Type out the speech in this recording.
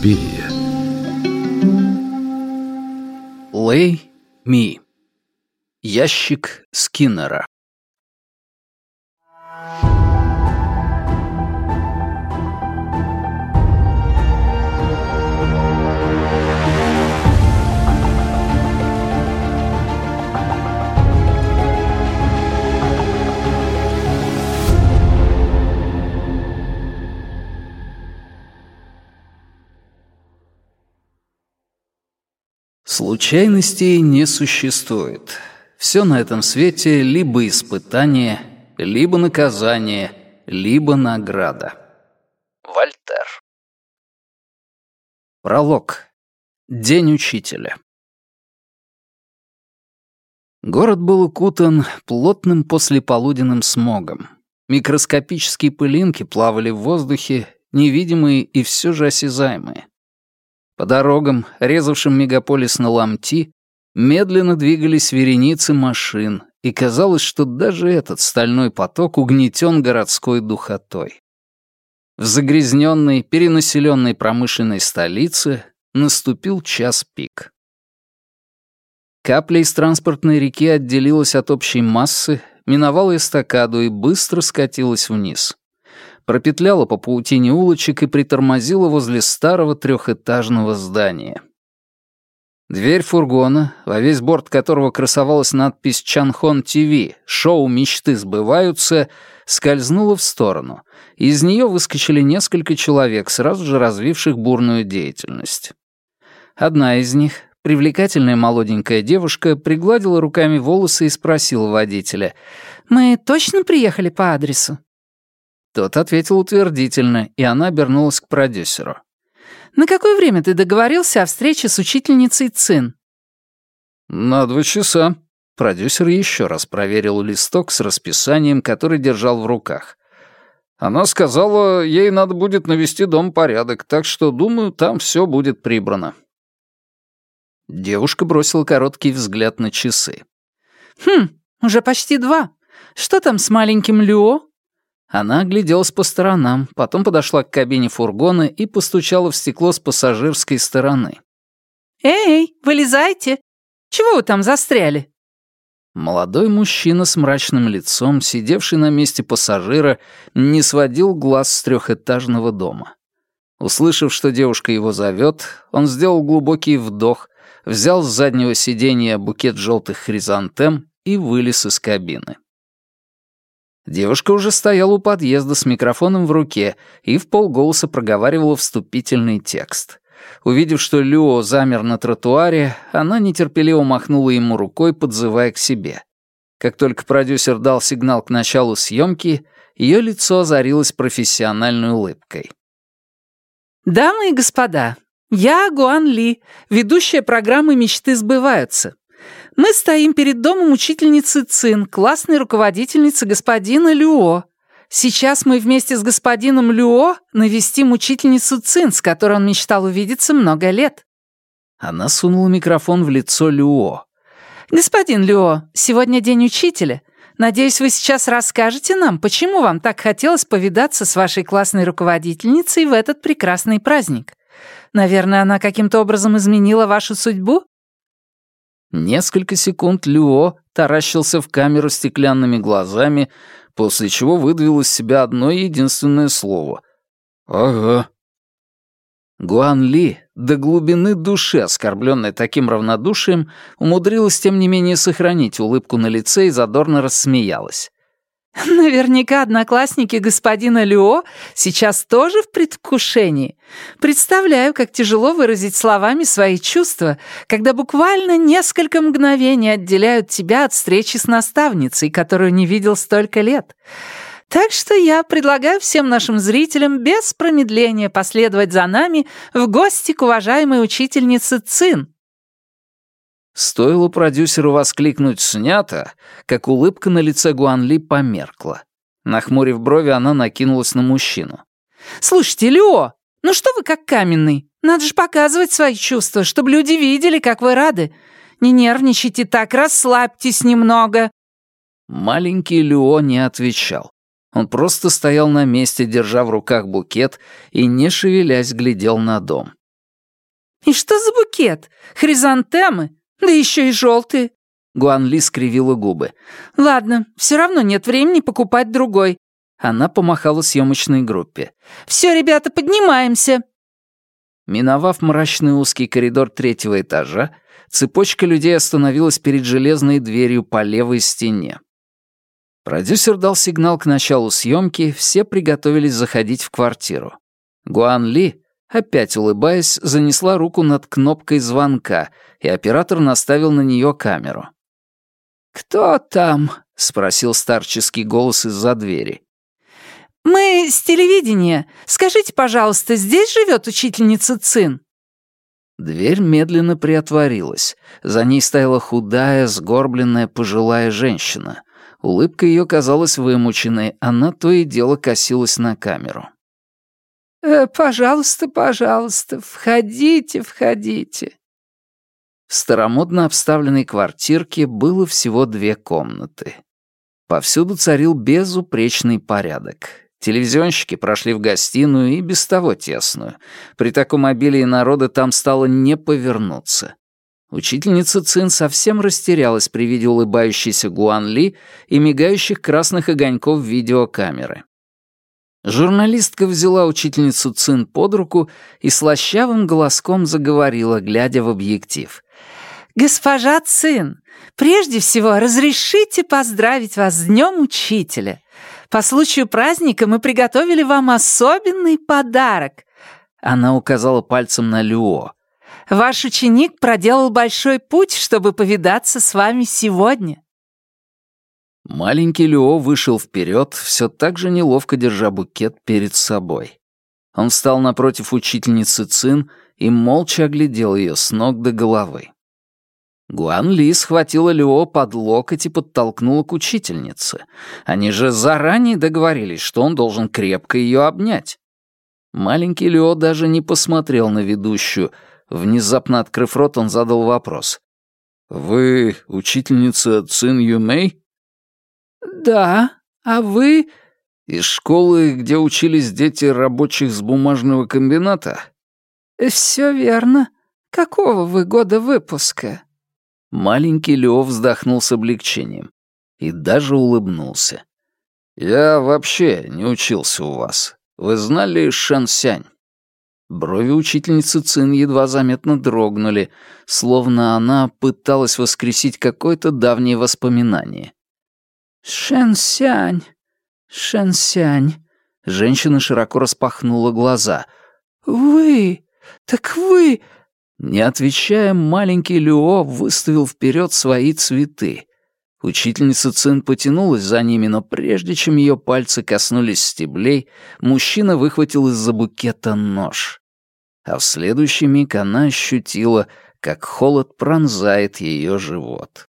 Суспирия. Лэй Ми. Ящик Скиннера. Случайностей не существует. Все на этом свете либо испытание, либо наказание, либо награда. Вольтер. Пролог. День учителя. Город был укутан плотным послеполуденным смогом. Микроскопические пылинки плавали в воздухе, невидимые и все же осязаемые. По дорогам, резавшим мегаполис на ломти, медленно двигались вереницы машин, и казалось, что даже этот стальной поток угнетен городской духотой. В загрязненной, перенаселенной промышленной столице наступил час пик. Капля из транспортной реки отделилась от общей массы, миновала эстакаду и быстро скатилась вниз пропетляла по паутине улочек и притормозила возле старого трехэтажного здания. Дверь фургона, во весь борт которого красовалась надпись «Чанхон ТВ. Шоу мечты сбываются», скользнула в сторону. Из нее выскочили несколько человек, сразу же развивших бурную деятельность. Одна из них, привлекательная молоденькая девушка, пригладила руками волосы и спросила водителя, «Мы точно приехали по адресу?» Тот ответил утвердительно, и она обернулась к продюсеру. «На какое время ты договорился о встрече с учительницей Цин?» «На два часа». Продюсер еще раз проверил листок с расписанием, который держал в руках. Она сказала, ей надо будет навести дом порядок, так что, думаю, там все будет прибрано. Девушка бросила короткий взгляд на часы. «Хм, уже почти два. Что там с маленьким Люо?» Она огляделась по сторонам, потом подошла к кабине фургона и постучала в стекло с пассажирской стороны. «Эй, вылезайте! Чего вы там застряли?» Молодой мужчина с мрачным лицом, сидевший на месте пассажира, не сводил глаз с трехэтажного дома. Услышав, что девушка его зовет, он сделал глубокий вдох, взял с заднего сиденья букет желтых хризантем и вылез из кабины. Девушка уже стояла у подъезда с микрофоном в руке и в полголоса проговаривала вступительный текст. Увидев, что Люо замер на тротуаре, она нетерпеливо махнула ему рукой, подзывая к себе. Как только продюсер дал сигнал к началу съемки, ее лицо озарилось профессиональной улыбкой. «Дамы и господа, я Гуан Ли, ведущая программы «Мечты сбываются». Мы стоим перед домом учительницы Цин, классной руководительницы господина Люо. Сейчас мы вместе с господином Люо навестим учительницу Цин, с которой он мечтал увидеться много лет». Она сунула микрофон в лицо Люо. «Господин Люо, сегодня день учителя. Надеюсь, вы сейчас расскажете нам, почему вам так хотелось повидаться с вашей классной руководительницей в этот прекрасный праздник. Наверное, она каким-то образом изменила вашу судьбу?» Несколько секунд Люо таращился в камеру стеклянными глазами, после чего выдавил из себя одно единственное слово. «Ага». Гуан Ли, до глубины души оскорбленная таким равнодушием, умудрилась тем не менее сохранить улыбку на лице и задорно рассмеялась. Наверняка одноклассники господина Люо сейчас тоже в предвкушении. Представляю, как тяжело выразить словами свои чувства, когда буквально несколько мгновений отделяют тебя от встречи с наставницей, которую не видел столько лет. Так что я предлагаю всем нашим зрителям без промедления последовать за нами в гости к уважаемой учительнице Цин, Стоило продюсеру воскликнуть «снято», как улыбка на лице Гуанли померкла. Нахмурив брови, она накинулась на мужчину. «Слушайте, Лео, ну что вы как каменный? Надо же показывать свои чувства, чтобы люди видели, как вы рады. Не нервничайте так, расслабьтесь немного». Маленький Лео не отвечал. Он просто стоял на месте, держа в руках букет и, не шевелясь, глядел на дом. И что за букет? Хризантемы? Да еще и желтые. Гуан Ли скривила губы. «Ладно, все равно нет времени покупать другой». Она помахала съемочной группе. «Все, ребята, поднимаемся!» Миновав мрачный узкий коридор третьего этажа, цепочка людей остановилась перед железной дверью по левой стене. Продюсер дал сигнал к началу съемки, все приготовились заходить в квартиру. Гуан Ли, опять улыбаясь, занесла руку над кнопкой звонка, и оператор наставил на нее камеру. «Кто там?» — спросил старческий голос из-за двери. «Мы с телевидения. Скажите, пожалуйста, здесь живет учительница Цин?» Дверь медленно приотворилась. За ней стояла худая, сгорбленная пожилая женщина. Улыбка ее казалась вымученной, она то и дело косилась на камеру. «Э, «Пожалуйста, пожалуйста, входите, входите». В старомодно обставленной квартирке было всего две комнаты. Повсюду царил безупречный порядок. Телевизионщики прошли в гостиную и без того тесную. При таком обилии народа там стало не повернуться. Учительница Цин совсем растерялась при виде улыбающейся Гуан Ли и мигающих красных огоньков видеокамеры. Журналистка взяла учительницу Цин под руку и слащавым голоском заговорила, глядя в объектив. «Госпожа Цин, прежде всего разрешите поздравить вас с Днем Учителя. По случаю праздника мы приготовили вам особенный подарок». Она указала пальцем на Люо. «Ваш ученик проделал большой путь, чтобы повидаться с вами сегодня». Маленький Люо вышел вперед, все так же неловко держа букет перед собой. Он встал напротив учительницы Цин и молча оглядел ее с ног до головы. Гуан Ли схватила Люо под локоть и подтолкнула к учительнице. Они же заранее договорились, что он должен крепко ее обнять. Маленький Люо даже не посмотрел на ведущую. Внезапно открыв рот, он задал вопрос. «Вы учительница Цин Юмэй?» «Да, а вы...» «Из школы, где учились дети рабочих с бумажного комбината?» «Все верно. Какого вы года выпуска?» Маленький Лев вздохнул с облегчением и даже улыбнулся. «Я вообще не учился у вас. Вы знали Шансянь?» Брови учительницы Цин едва заметно дрогнули, словно она пыталась воскресить какое-то давнее воспоминание. «Шэнсянь, Шэнсянь», — женщина широко распахнула глаза. «Вы, так вы...» Не отвечая, маленький Люо выставил вперед свои цветы. Учительница Цин потянулась за ними, но прежде чем ее пальцы коснулись стеблей, мужчина выхватил из-за букета нож. А в следующий миг она ощутила, как холод пронзает ее живот.